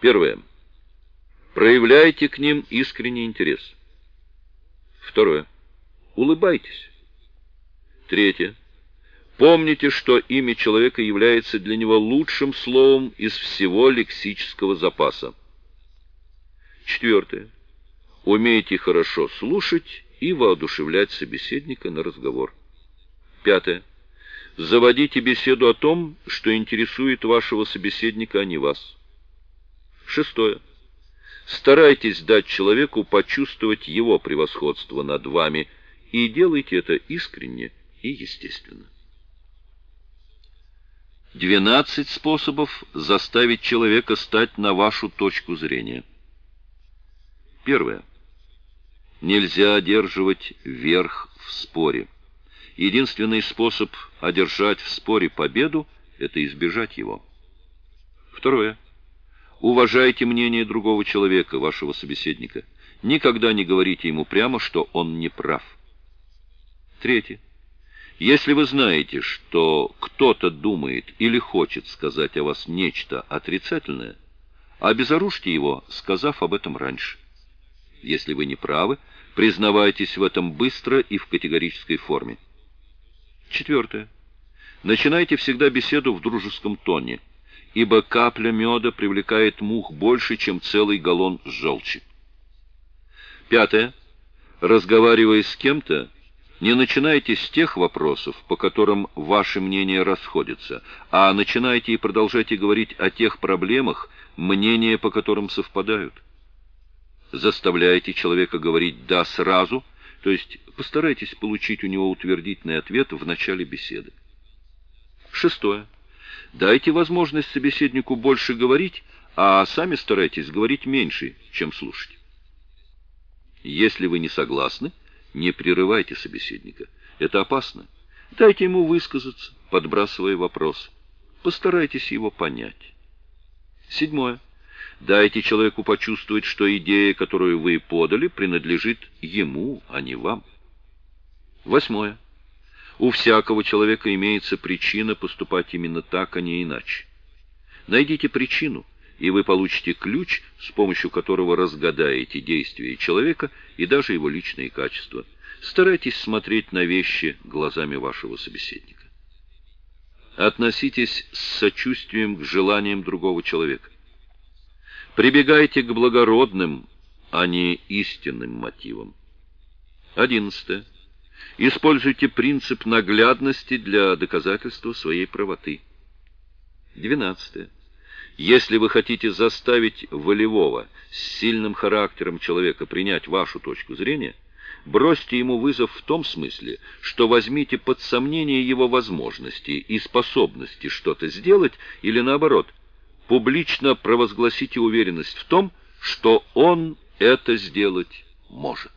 Первое. Проявляйте к ним искренний интерес. Второе. Улыбайтесь. Третье. Помните, что имя человека является для него лучшим словом из всего лексического запаса. Четвертое. Умейте хорошо слушать и воодушевлять собеседника на разговор. Пятое. Заводите беседу о том, что интересует вашего собеседника, а не вас. Шестое. Старайтесь дать человеку почувствовать его превосходство над вами, и делайте это искренне и естественно. 12 способов заставить человека стать на вашу точку зрения. Первое. Нельзя одерживать верх в споре. Единственный способ одержать в споре победу – это избежать его. Второе. Уважайте мнение другого человека, вашего собеседника. Никогда не говорите ему прямо, что он не прав. Третье. Если вы знаете, что кто-то думает или хочет сказать о вас нечто отрицательное, обезоружьте его, сказав об этом раньше. Если вы не правы, признавайтесь в этом быстро и в категорической форме. Четвертое. Начинайте всегда беседу в дружеском тоне, ибо капля меда привлекает мух больше, чем целый галлон желчи. Пятое. Разговаривая с кем-то, не начинайте с тех вопросов, по которым ваши мнения расходятся, а начинайте и продолжайте говорить о тех проблемах, мнения по которым совпадают. Заставляйте человека говорить «да» сразу, то есть постарайтесь получить у него утвердительный ответ в начале беседы. Шестое. Дайте возможность собеседнику больше говорить, а сами старайтесь говорить меньше, чем слушать. Если вы не согласны, не прерывайте собеседника. Это опасно. Дайте ему высказаться, подбрасывая вопрос. Постарайтесь его понять. Седьмое. Дайте человеку почувствовать, что идея, которую вы подали, принадлежит ему, а не вам. Восьмое. У всякого человека имеется причина поступать именно так, а не иначе. Найдите причину – и вы получите ключ, с помощью которого разгадаете действия человека и даже его личные качества. Старайтесь смотреть на вещи глазами вашего собеседника. Относитесь с сочувствием к желаниям другого человека. Прибегайте к благородным, а не истинным мотивам. Одиннадцатое. Используйте принцип наглядности для доказательства своей правоты. Двенадцатое. Если вы хотите заставить волевого, с сильным характером человека принять вашу точку зрения, бросьте ему вызов в том смысле, что возьмите под сомнение его возможности и способности что-то сделать, или наоборот, публично провозгласите уверенность в том, что он это сделать может.